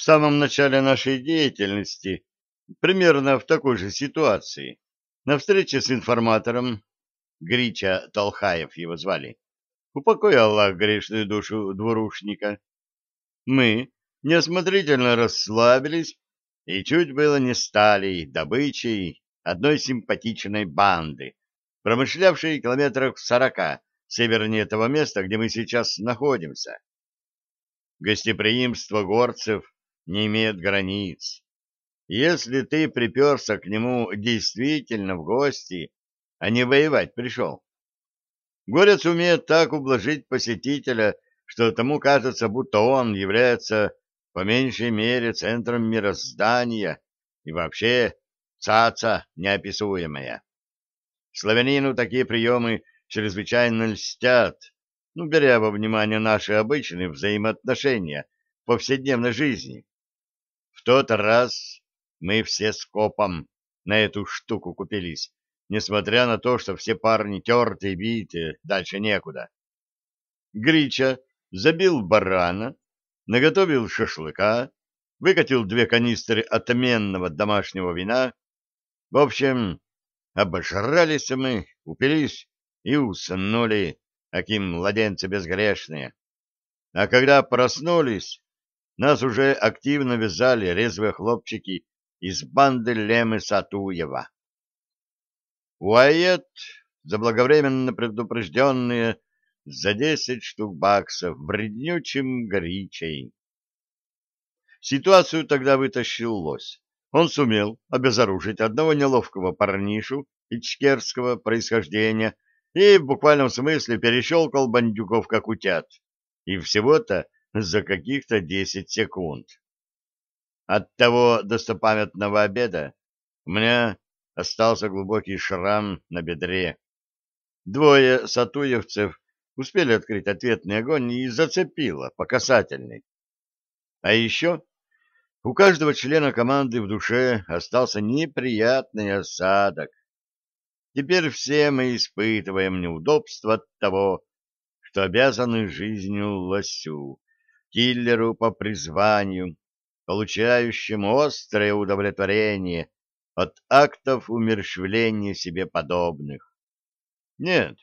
В самом начале нашей деятельности, примерно в такой же ситуации, на встрече с информатором, Грича Толхаев его звали, упокой Аллах грешную душу двурушника, мы неосмотрительно расслабились и чуть было не стали добычей одной симпатичной банды, промышлявшей километрах в сорока севернее того места, где мы сейчас находимся. Гостеприимство горцев не имеет границ. Если ты приперся к нему действительно в гости, а не воевать пришел, горец умеет так ублажить посетителя, что тому кажется, будто он является по меньшей мере центром мироздания и вообще цаца неописуемая. Славянину такие приемы чрезвычайно льстят, ну, беря во внимание наши обычные взаимоотношения в повседневной жизни. В тот раз мы все скопом на эту штуку купились, несмотря на то, что все парни тертые, битые, дальше некуда. Грича забил барана, наготовил шашлыка, выкатил две канистры отменного домашнего вина. В общем, обожрались мы, упились и уснули, аким младенцы безгрешные. А когда проснулись, нас уже активно вязали резвые хлопчики из банды Лемы Сатуева. Уайет, заблаговременно предупрежденные, за десять штук баксов бреднючим горичей. Ситуацию тогда вытащил лось. Он сумел обезоружить одного неловкого парнишу ичкерского происхождения и в буквальном смысле перещелкал бандюков как утят. И всего-то за каких-то десять секунд. От того достопамятного обеда у меня остался глубокий шрам на бедре. Двое сатуевцев успели открыть ответный огонь и зацепило по касательной. А еще у каждого члена команды в душе остался неприятный осадок. Теперь все мы испытываем неудобство от того, что обязаны жизнью лосю, киллеру по призванию, получающему острое удовлетворение от актов умерщвления себе подобных. Нет,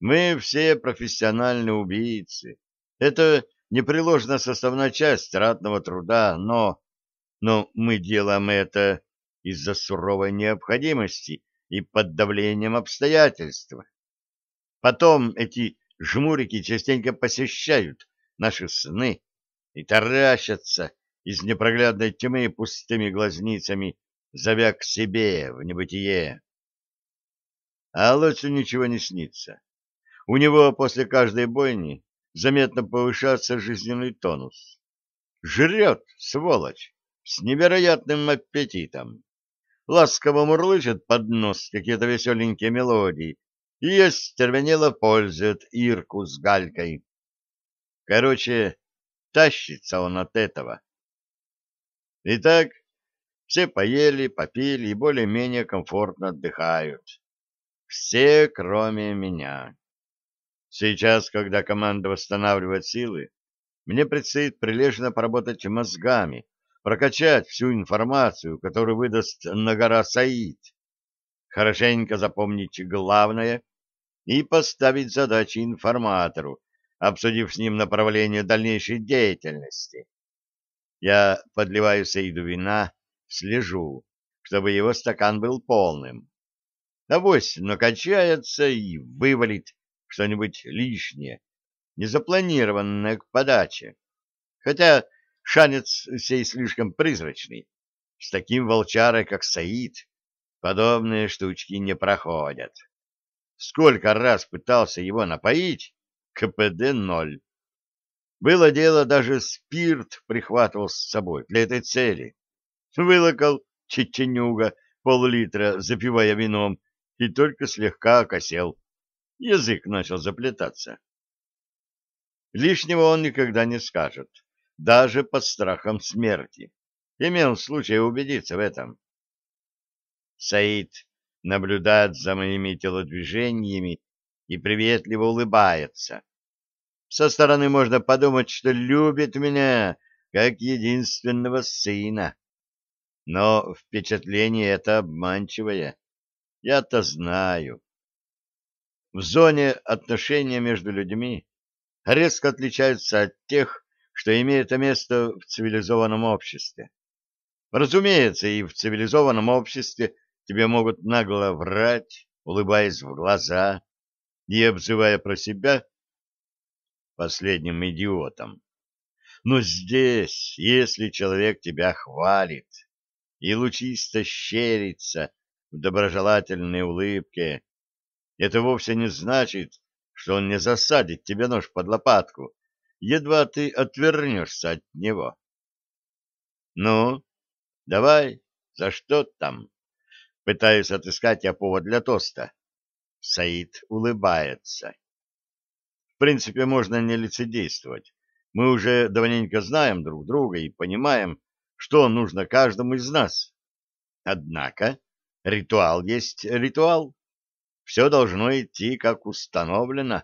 мы все профессиональные убийцы. Это непреложная составная часть ратного труда, но... Но мы делаем это из-за суровой необходимости и под давлением обстоятельств. Потом эти жмурики частенько посещают наши сны и таращатся из непроглядной тьмы пустыми глазницами, зовя к себе в небытие. А Лосю ничего не снится. У него после каждой бойни заметно повышается жизненный тонус. Жрет, сволочь, с невероятным аппетитом. Ласково мурлычет под нос какие-то веселенькие мелодии и остервенело пользует Ирку с Галькой. Короче, тащится он от этого. Итак, все поели, попили и более-менее комфортно отдыхают. Все, кроме меня. Сейчас, когда команда восстанавливает силы, мне предстоит прилежно поработать мозгами, прокачать всю информацию, которую выдаст Нагара Саид, хорошенько запомнить главное и поставить задачи информатору, обсудив с ним направление дальнейшей деятельности. Я подливаю Саиду вина, слежу, чтобы его стакан был полным. Авось накачается и вывалит что-нибудь лишнее, незапланированное к подаче. Хотя шанец сей слишком призрачный. С таким волчарой, как Саид, подобные штучки не проходят. Сколько раз пытался его напоить, КПД ноль. Было дело, даже спирт прихватывал с собой для этой цели. Вылокал чеченюга пол-литра, запивая вином, и только слегка окосел. Язык начал заплетаться. Лишнего он никогда не скажет, даже под страхом смерти. Имел случай убедиться в этом. Саид наблюдает за моими телодвижениями и приветливо улыбается. Со стороны можно подумать, что любит меня, как единственного сына. Но впечатление это обманчивое. Я-то знаю. В зоне отношения между людьми резко отличаются от тех, что имеют место в цивилизованном обществе. Разумеется, и в цивилизованном обществе тебе могут нагло врать, улыбаясь в глаза и обзывая про себя последним идиотом. Но здесь, если человек тебя хвалит и лучисто щерится в доброжелательной улыбке, это вовсе не значит, что он не засадит тебе нож под лопатку, едва ты отвернешься от него. Ну, давай, за что там? Пытаюсь отыскать я повод для тоста. Саид улыбается. В принципе, можно не лицедействовать. Мы уже давненько знаем друг друга и понимаем, что нужно каждому из нас. Однако ритуал есть ритуал. Все должно идти, как установлено,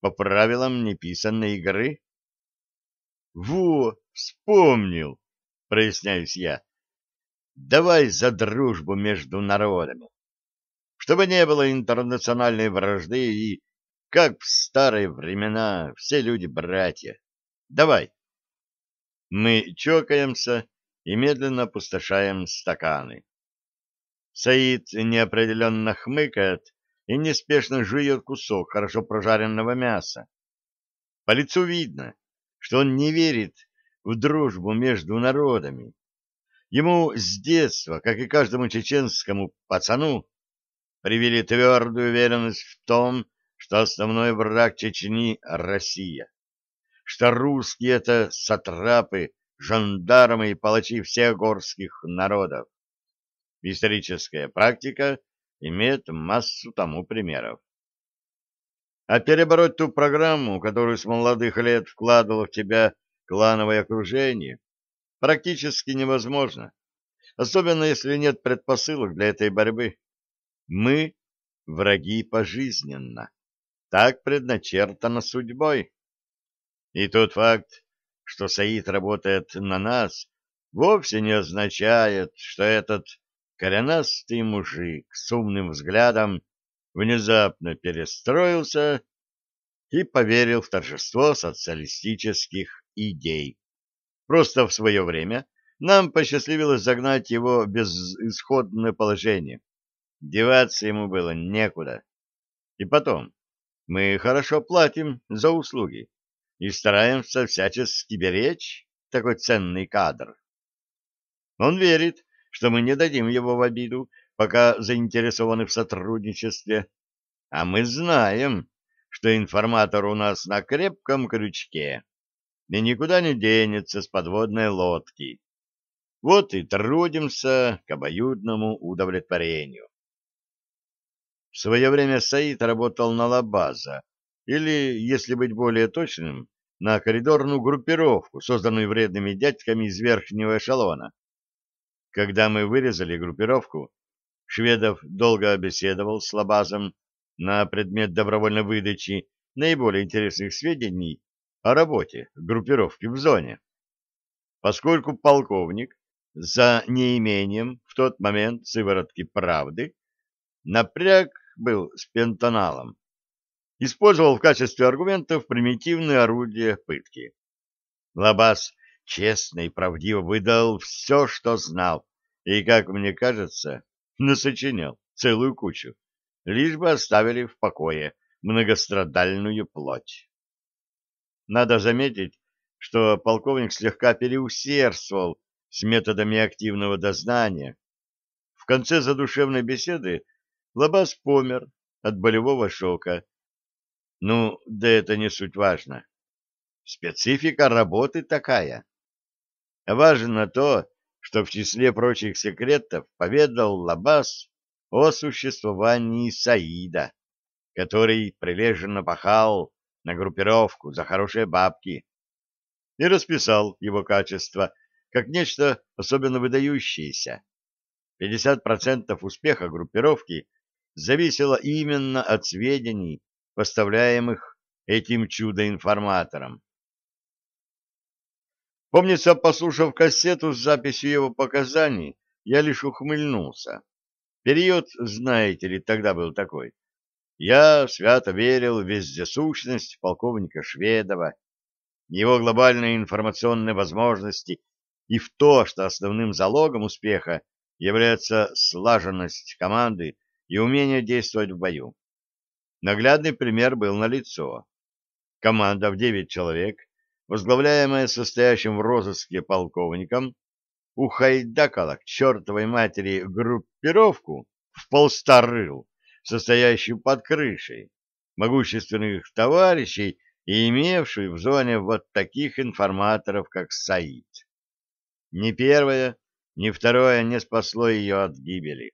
по правилам неписанной игры. «Во, вспомнил!» — проясняюсь я. «Давай за дружбу между народами, чтобы не было интернациональной вражды и, как в старые времена, все люди братья. Давай!» Мы чокаемся и медленно опустошаем стаканы. Саид неопределенно хмыкает и неспешно жует кусок хорошо прожаренного мяса. По лицу видно, что он не верит в дружбу между народами. Ему с детства, как и каждому чеченскому пацану, привели твердую уверенность в том, что основной враг Чечни — Россия, что русские — это сатрапы, жандармы и палачи всех горских народов. Историческая практика имеет массу тому примеров. А перебороть ту программу, которую с молодых лет вкладывало в тебя клановое окружение, практически невозможно, особенно если нет предпосылок для этой борьбы. Мы — враги пожизненно. Так предначертано судьбой. И тот факт, что Саид работает на нас, вовсе не означает, что этот коренастый мужик с умным взглядом внезапно перестроился и поверил в торжество социалистических идей. Просто в свое время нам посчастливилось загнать его в безысходное положение. Деваться ему было некуда. И потом, мы хорошо платим за услуги и стараемся всячески беречь такой ценный кадр. Он верит, что мы не дадим его в обиду, пока заинтересованы в сотрудничестве, а мы знаем, что информатор у нас на крепком крючке и никуда не денется с подводной лодки. Вот и трудимся к обоюдному удовлетворению. В свое время Саид работал на Лабаза, или, если быть более точным, на коридорную группировку, созданную вредными дядьками из верхнего эшелона. Когда мы вырезали группировку, Шведов долго беседовал с Лабазом на предмет добровольной выдачи наиболее интересных сведений о работе группировки в зоне. Поскольку полковник за неимением в тот момент сыворотки правды напряг был с пентоналом, использовал в качестве аргументов примитивные орудия пытки. Лабаз честно и правдиво выдал все, что знал, и, как мне кажется, насочинял целую кучу, лишь бы оставили в покое многострадальную плоть. Надо заметить, что полковник слегка переусердствовал с методами активного дознания. В конце задушевной беседы Лобас помер от болевого шока. Ну, да это не суть важно. Специфика работы такая. Важно то, что в числе прочих секретов поведал Лабаз о существовании Саида, который прилежно пахал на группировку за хорошие бабки и расписал его качество как нечто особенно выдающееся. 50% успеха группировки зависело именно от сведений, поставляемых этим чудо-информатором. Помнится, послушав кассету с записью его показаний, я лишь ухмыльнулся. Период, знаете ли, тогда был такой. Я свято верил в вездесущность полковника Шведова, его глобальные информационные возможности и в то, что основным залогом успеха является слаженность команды и умение действовать в бою. Наглядный пример был налицо. Команда в девять человек, возглавляемая состоящим в розыске полковником, ухайдакала к чертовой матери группировку в полстарыл, состоящую под крышей, могущественных товарищей и имевшую в зоне вот таких информаторов, как Саид. Ни первое, ни второе не спасло ее от гибели.